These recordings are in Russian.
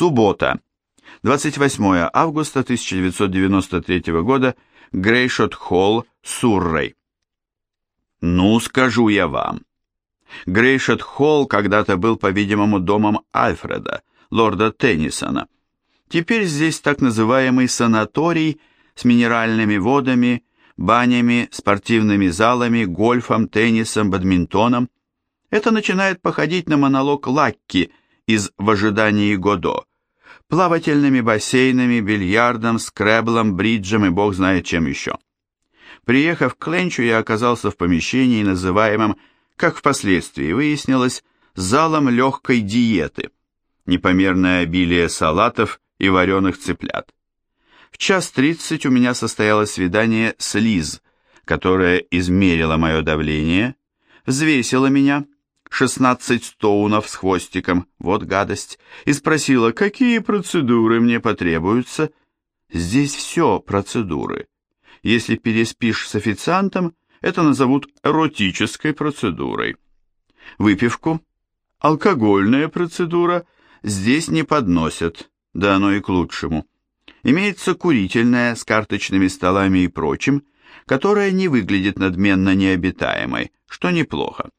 Суббота. 28 августа 1993 года. Грейшот Холл, Суррей. Ну, скажу я вам. Грейшот Холл когда-то был, по-видимому, домом Альфреда, лорда Теннисона. Теперь здесь так называемый санаторий с минеральными водами, банями, спортивными залами, гольфом, теннисом, бадминтоном. Это начинает походить на монолог Лакки из «В ожидании Годо», плавательными бассейнами, бильярдом, скреблом, бриджем и бог знает чем еще. Приехав к Ленчу, я оказался в помещении, называемом, как впоследствии выяснилось, залом легкой диеты, непомерное обилие салатов и вареных цыплят. В час тридцать у меня состоялось свидание с Лиз, которая измерила мое давление, взвесила меня, 16 стоунов с хвостиком, вот гадость, и спросила, какие процедуры мне потребуются. Здесь все процедуры. Если переспишь с официантом, это назовут эротической процедурой. Выпивку, алкогольная процедура здесь не подносят, да оно и к лучшему. Имеется курительная с карточными столами и прочим, которая не выглядит надменно необитаемой, что неплохо.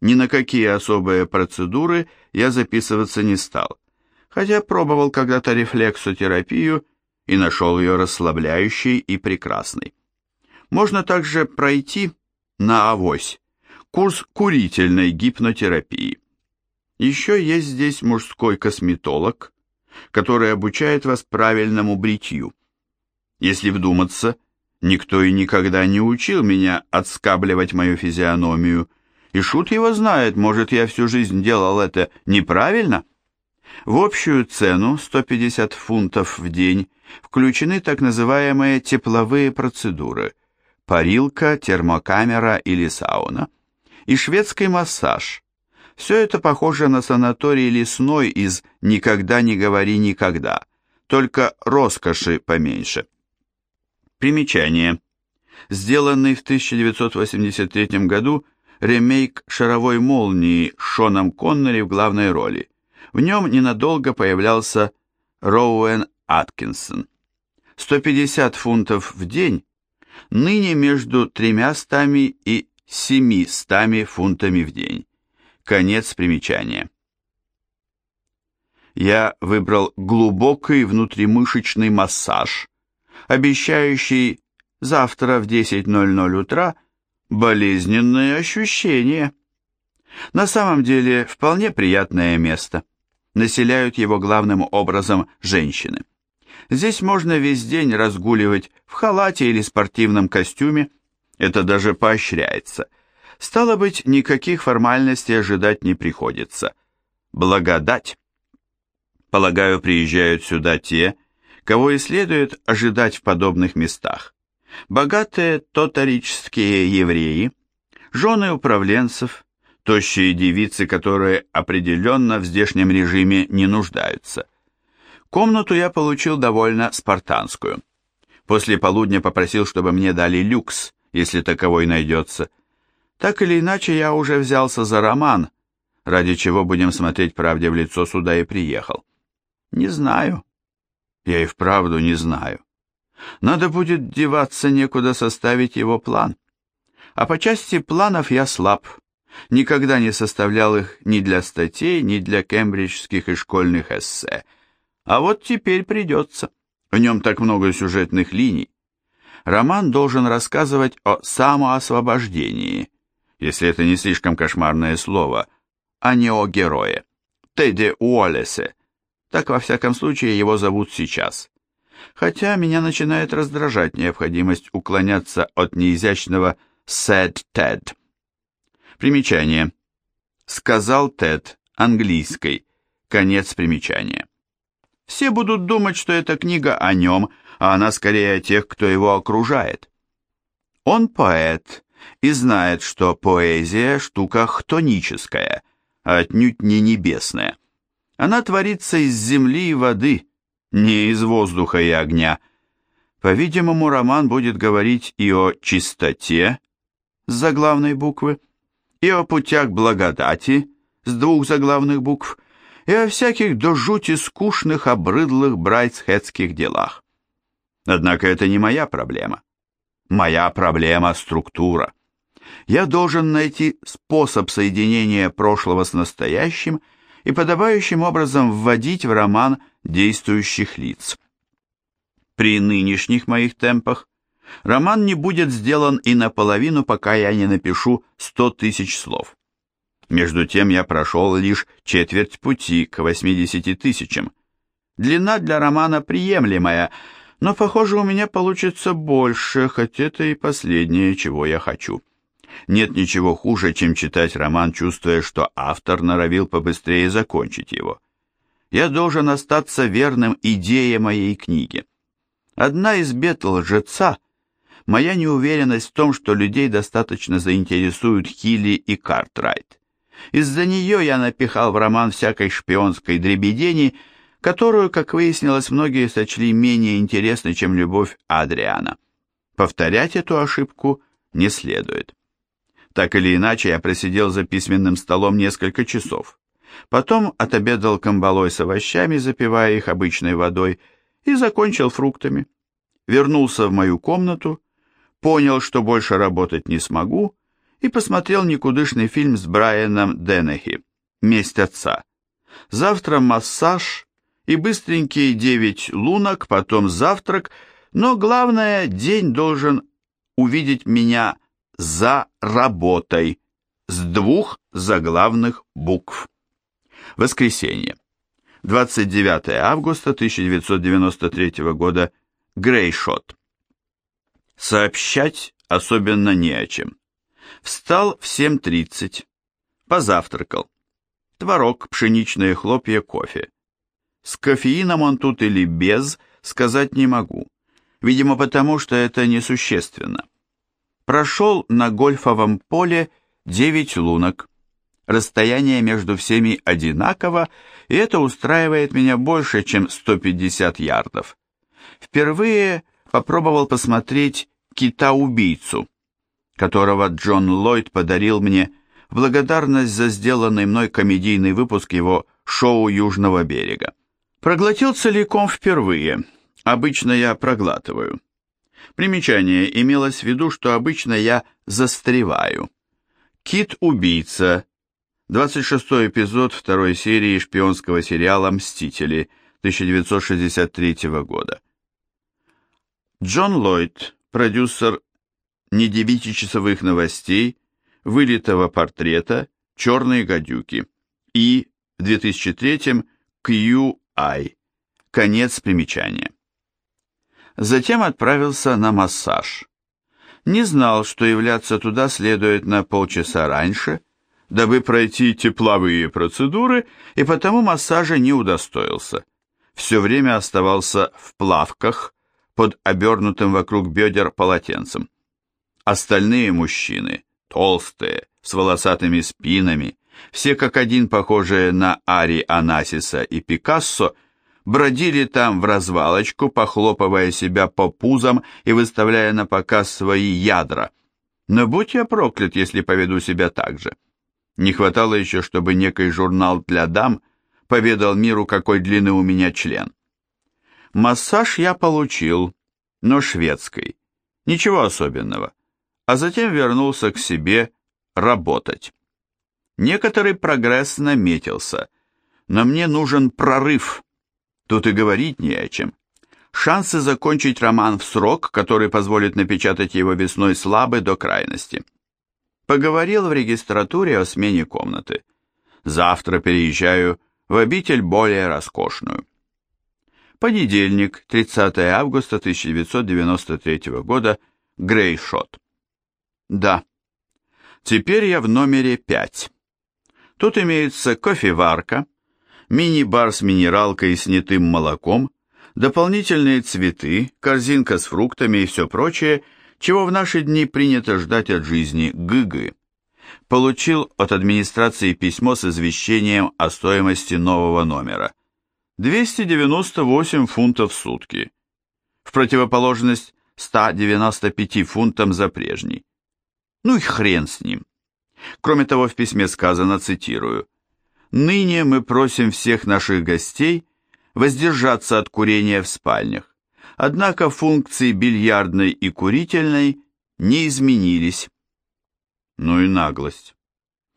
Ни на какие особые процедуры я записываться не стал, хотя пробовал когда-то рефлексотерапию и нашел ее расслабляющей и прекрасной. Можно также пройти на авось курс курительной гипнотерапии. Еще есть здесь мужской косметолог, который обучает вас правильному бритью. Если вдуматься, никто и никогда не учил меня отскабливать мою физиономию, и шут его знает, может, я всю жизнь делал это неправильно? В общую цену 150 фунтов в день включены так называемые тепловые процедуры – парилка, термокамера или сауна, и шведский массаж. Все это похоже на санаторий лесной из «Никогда не говори никогда», только роскоши поменьше. Примечание. Сделанный в 1983 году ремейк «Шаровой молнии» с Шоном Коннери в главной роли. В нем ненадолго появлялся Роуэн Аткинсон. 150 фунтов в день ныне между 300 и 700 фунтами в день. Конец примечания. Я выбрал глубокий внутримышечный массаж, обещающий завтра в 10.00 утра болезненные ощущения. На самом деле вполне приятное место. Населяют его главным образом женщины. Здесь можно весь день разгуливать в халате или спортивном костюме. Это даже поощряется. Стало быть, никаких формальностей ожидать не приходится. Благодать. Полагаю, приезжают сюда те, кого и следует ожидать в подобных местах богатые тотарические евреи, жены управленцев, тощие девицы, которые определенно в здешнем режиме не нуждаются. Комнату я получил довольно спартанскую. После полудня попросил, чтобы мне дали люкс, если таковой найдется. Так или иначе, я уже взялся за роман, ради чего будем смотреть правде в лицо сюда и приехал. Не знаю. Я и вправду не знаю. Надо будет деваться некуда составить его план. А по части планов я слаб. Никогда не составлял их ни для статей, ни для кембриджских и школьных эссе. А вот теперь придется. В нем так много сюжетных линий. Роман должен рассказывать о самоосвобождении, если это не слишком кошмарное слово, а не о герое. Тедди Уоллесе. Так, во всяком случае, его зовут сейчас хотя меня начинает раздражать необходимость уклоняться от неизящного «said Ted». Примечание. «Сказал Тед» английской. Конец примечания. Все будут думать, что эта книга о нем, а она скорее о тех, кто его окружает. Он поэт и знает, что поэзия – штука хтоническая, а отнюдь не небесная. Она творится из земли и воды, не из воздуха и огня. По-видимому, роман будет говорить и о чистоте с заглавной буквы, и о путях благодати с двух заглавных букв, и о всяких до жути скучных, обрыдлых брайтсхедских делах. Однако это не моя проблема. Моя проблема – структура. Я должен найти способ соединения прошлого с настоящим и подобающим образом вводить в роман действующих лиц. При нынешних моих темпах роман не будет сделан и наполовину, пока я не напишу 100 тысяч слов. Между тем я прошел лишь четверть пути к 80 тысячам. Длина для романа приемлемая, но, похоже, у меня получится больше, хоть это и последнее, чего я хочу. Нет ничего хуже, чем читать роман, чувствуя, что автор норовил побыстрее закончить его. Я должен остаться верным идее моей книги. Одна из бед лжеца – моя неуверенность в том, что людей достаточно заинтересуют Хилли и Картрайт. Из-за нее я напихал в роман всякой шпионской дребедени, которую, как выяснилось, многие сочли менее интересной, чем любовь Адриана. Повторять эту ошибку не следует. Так или иначе, я просидел за письменным столом несколько часов. Потом отобедал камбалой с овощами, запивая их обычной водой, и закончил фруктами. Вернулся в мою комнату, понял, что больше работать не смогу, и посмотрел никудышный фильм с Брайаном Деннехи «Месть отца». Завтра массаж и быстренькие девять лунок, потом завтрак, но главное, день должен увидеть меня за работой с двух заглавных букв. Воскресенье. 29 августа 1993 года. Грейшот. Сообщать особенно не о чем. Встал в 7.30. Позавтракал. Творог, пшеничные хлопья, кофе. С кофеином он тут или без, сказать не могу. Видимо, потому что это несущественно. Прошел на гольфовом поле 9 лунок. Расстояние между всеми одинаково, и это устраивает меня больше, чем 150 ярдов. Впервые попробовал посмотреть «Кита-убийцу», которого Джон Ллойд подарил мне в благодарность за сделанный мной комедийный выпуск его шоу «Южного берега». Проглотил целиком впервые. Обычно я проглатываю. Примечание имелось в виду, что обычно я застреваю. Кит-убийца. 26 эпизод второй серии шпионского сериала «Мстители» 1963 года. Джон Ллойд, продюсер не девятичасовых новостей, вылитого портрета, черные гадюки и в 2003 QI. Конец примечания. Затем отправился на массаж. Не знал, что являться туда следует на полчаса раньше, дабы пройти тепловые процедуры, и потому массажа не удостоился. Все время оставался в плавках под обернутым вокруг бедер полотенцем. Остальные мужчины, толстые, с волосатыми спинами, все как один похожие на Ари Анасиса и Пикассо, бродили там в развалочку, похлопывая себя по пузам и выставляя на показ свои ядра. Но будь я проклят, если поведу себя так же. Не хватало еще, чтобы некий журнал для дам поведал миру, какой длины у меня член. Массаж я получил, но шведской. Ничего особенного а затем вернулся к себе работать. Некоторый прогресс наметился, но мне нужен прорыв. Тут и говорить не о чем. Шансы закончить роман в срок, который позволит напечатать его весной, слабы до крайности. Поговорил в регистратуре о смене комнаты. Завтра переезжаю в обитель более роскошную. Понедельник, 30 августа 1993 года, Грейшот. Да. Теперь я в номере 5. Тут имеется кофеварка, мини-бар с минералкой и снятым молоком, дополнительные цветы, корзинка с фруктами и все прочее, чего в наши дни принято ждать от жизни гыгы. Получил от администрации письмо с извещением о стоимости нового номера. 298 фунтов в сутки. В противоположность 195 фунтам за прежний. Ну и хрен с ним. Кроме того, в письме сказано, цитирую, Ныне мы просим всех наших гостей воздержаться от курения в спальнях. Однако функции бильярдной и курительной не изменились. Ну и наглость.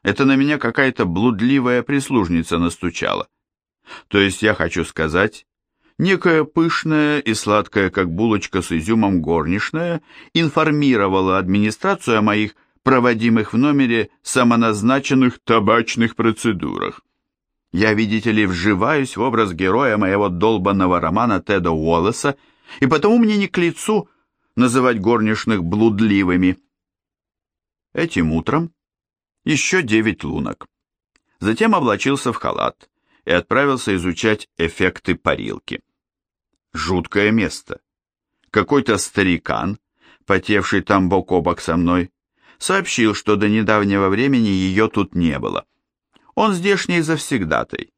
Это на меня какая-то блудливая прислужница настучала. То есть я хочу сказать, некая пышная и сладкая, как булочка с изюмом горничная, информировала администрацию о моих проводимых в номере самоназначенных табачных процедурах. Я, видите ли, вживаюсь в образ героя моего долбанного романа Теда Уоллеса, и потому мне не к лицу называть горничных блудливыми. Этим утром еще девять лунок. Затем облачился в халат и отправился изучать эффекты парилки. Жуткое место. Какой-то старикан, потевший там бок о бок со мной, сообщил, что до недавнего времени ее тут не было. Он здешний завсегдатай.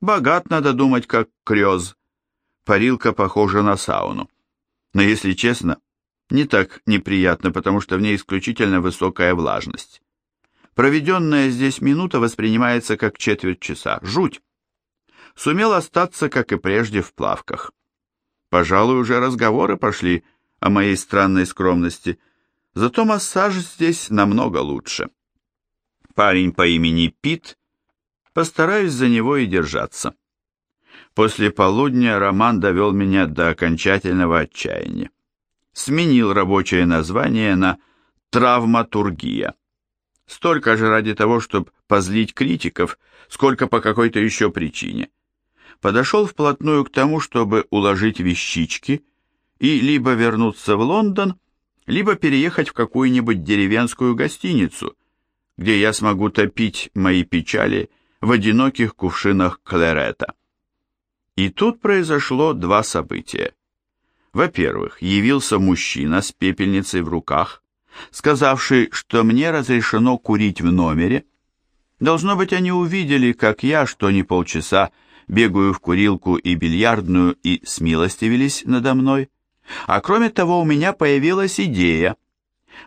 Богат, надо думать, как крёз. Парилка похожа на сауну. Но, если честно, не так неприятно, потому что в ней исключительно высокая влажность. Проведенная здесь минута воспринимается как четверть часа. Жуть! Сумел остаться, как и прежде, в плавках. Пожалуй, уже разговоры пошли о моей странной скромности, зато массаж здесь намного лучше. Парень по имени Пит Постараюсь за него и держаться. После полудня Роман довел меня до окончательного отчаяния. Сменил рабочее название на «травматургия». Столько же ради того, чтобы позлить критиков, сколько по какой-то еще причине. Подошел вплотную к тому, чтобы уложить вещички и либо вернуться в Лондон, либо переехать в какую-нибудь деревенскую гостиницу, где я смогу топить мои печали в одиноких кувшинах клерета. И тут произошло два события. Во-первых, явился мужчина с пепельницей в руках, сказавший, что мне разрешено курить в номере. Должно быть, они увидели, как я, что не полчаса, бегаю в курилку и бильярдную и смилостивились надо мной. А кроме того, у меня появилась идея.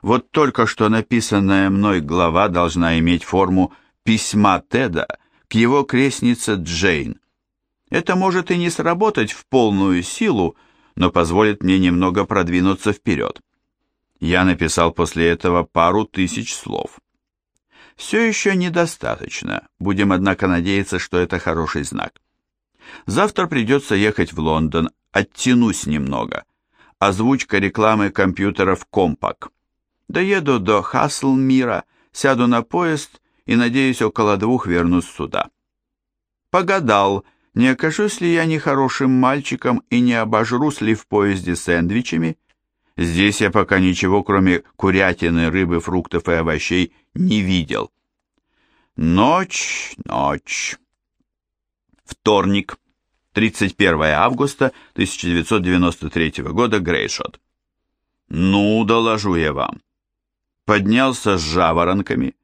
Вот только что написанная мной глава должна иметь форму письма Теда к его крестнице Джейн. Это может и не сработать в полную силу, но позволит мне немного продвинуться вперед. Я написал после этого пару тысяч слов. Все еще недостаточно, будем, однако, надеяться, что это хороший знак. Завтра придется ехать в Лондон, оттянусь немного. Озвучка рекламы компьютеров Compaq. Доеду до Хаслмира, сяду на поезд и, надеюсь, около двух вернусь сюда. Погадал, не окажусь ли я нехорошим мальчиком и не обожрусь ли в поезде сэндвичами. Здесь я пока ничего, кроме курятины, рыбы, фруктов и овощей, не видел. Ночь, ночь. Вторник, 31 августа 1993 года, Грейшот. Ну, доложу я вам. Поднялся с жаворонками,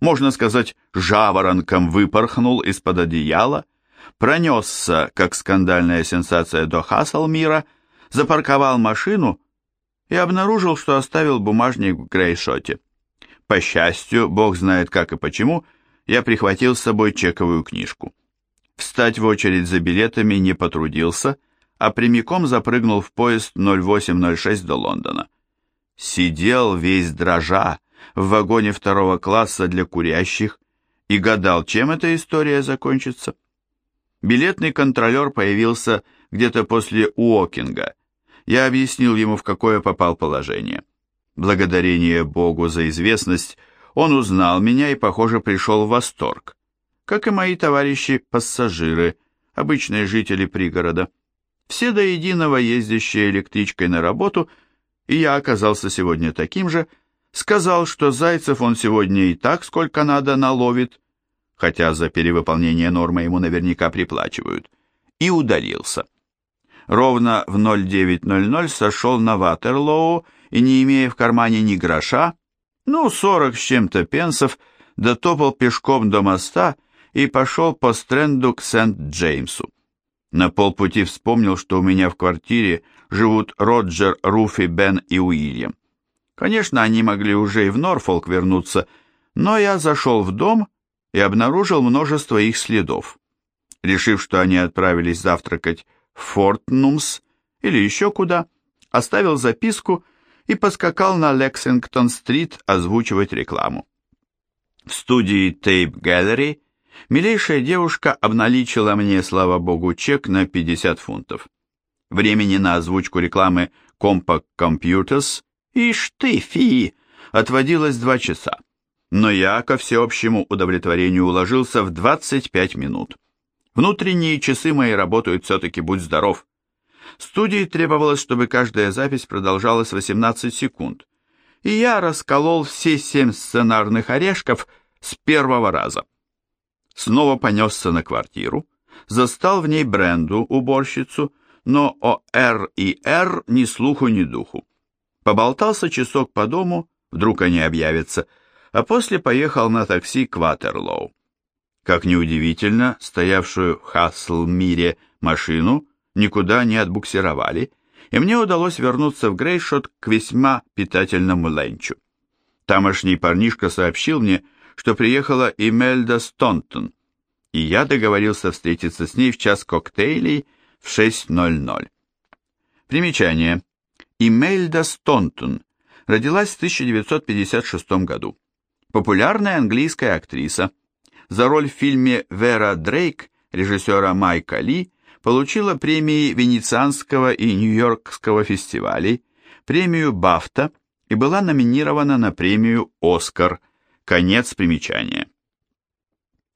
можно сказать, жаворонком выпорхнул из-под одеяла, пронесся, как скандальная сенсация до Хаслмира, запарковал машину и обнаружил, что оставил бумажник в Грейшоте. По счастью, бог знает как и почему, я прихватил с собой чековую книжку. Встать в очередь за билетами не потрудился, а прямиком запрыгнул в поезд 0806 до Лондона. Сидел весь дрожа, в вагоне второго класса для курящих и гадал, чем эта история закончится. Билетный контролер появился где-то после Уокинга. Я объяснил ему, в какое попал положение. Благодарение Богу за известность, он узнал меня и, похоже, пришел в восторг. Как и мои товарищи-пассажиры, обычные жители пригорода. Все до единого ездящие электричкой на работу, и я оказался сегодня таким же, Сказал, что зайцев он сегодня и так сколько надо наловит, хотя за перевыполнение нормы ему наверняка приплачивают, и удалился. Ровно в 09.00 сошел на Ватерлоу и, не имея в кармане ни гроша, ну, сорок с чем-то пенсов, дотопал пешком до моста и пошел по стренду к Сент-Джеймсу. На полпути вспомнил, что у меня в квартире живут Роджер, Руфи, Бен и Уильям. Конечно, они могли уже и в Норфолк вернуться, но я зашел в дом и обнаружил множество их следов. Решив, что они отправились завтракать в Фортнумс или еще куда, оставил записку и поскакал на Лексингтон-стрит озвучивать рекламу. В студии Tape Gallery милейшая девушка обналичила мне, слава богу, чек на 50 фунтов. Времени на озвучку рекламы Compaq Computers, ишь ты, фи, отводилось два часа. Но я, ко всеобщему удовлетворению, уложился в 25 минут. Внутренние часы мои работают все-таки, будь здоров. Студии требовалось, чтобы каждая запись продолжалась 18 секунд, и я расколол все семь сценарных орешков с первого раза. Снова понесся на квартиру, застал в ней Бренду, уборщицу, но о Р и Р ни слуху, ни духу. Поболтался часок по дому, вдруг они объявятся, а после поехал на такси к Ватерлоу. Как неудивительно, стоявшую в Хасл-Мире машину никуда не отбуксировали, и мне удалось вернуться в Грейшот к весьма питательному ленчу. Тамошний парнишка сообщил мне, что приехала Имельда Стонтон, и я договорился встретиться с ней в час коктейлей в 6.00. Примечание. Имельда Стонтон родилась в 1956 году. Популярная английская актриса. За роль в фильме «Вера Дрейк» режиссера Майка Ли получила премии Венецианского и Нью-Йоркского фестивалей, премию Бафта и была номинирована на премию «Оскар». Конец примечания.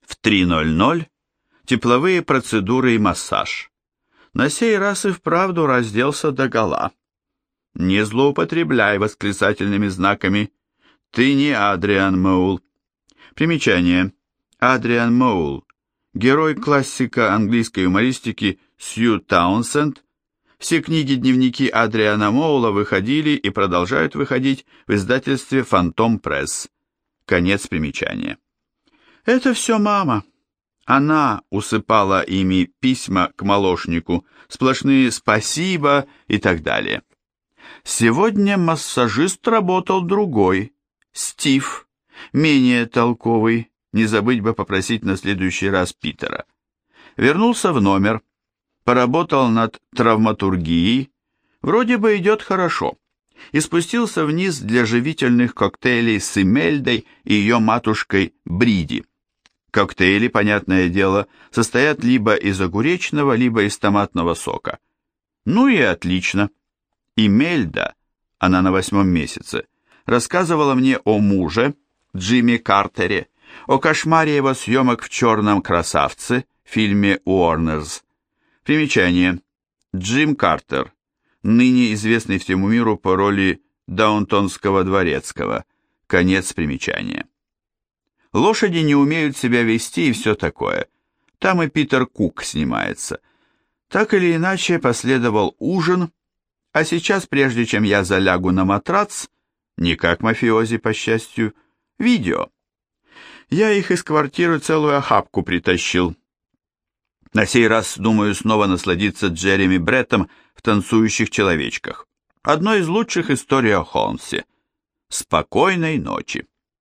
В 3.00 тепловые процедуры и массаж. На сей раз и вправду разделся догола. Не злоупотребляй восклицательными знаками. Ты не Адриан Моул. Примечание. Адриан Моул герой классика английской юмористики Сью Таунсенд, все книги-дневники Адриана Моула выходили и продолжают выходить в издательстве «Фантом Пресс». Конец примечания. Это все мама. Она усыпала ими письма к молочнику, сплошные «спасибо» и так далее. Сегодня массажист работал другой, Стив, менее толковый, не забыть бы попросить на следующий раз Питера. Вернулся в номер, поработал над травматургией, вроде бы идет хорошо, и спустился вниз для живительных коктейлей с Имельдой и ее матушкой Бриди. Коктейли, понятное дело, состоят либо из огуречного, либо из томатного сока. Ну и отлично. Имельда, она на восьмом месяце, рассказывала мне о муже, Джимми Картере, о кошмаре его съемок в «Черном красавце» фильме «Уорнерс». Примечание. Джим Картер, ныне известный всему миру по роли Даунтонского дворецкого. Конец примечания. Лошади не умеют себя вести и все такое. Там и Питер Кук снимается. Так или иначе последовал ужин, а сейчас, прежде чем я залягу на матрац, не как мафиози, по счастью, видео. Я их из квартиры целую охапку притащил. На сей раз, думаю, снова насладиться Джереми Бреттом в «Танцующих человечках». Одно из лучших историй о Холмсе. Спокойной ночи.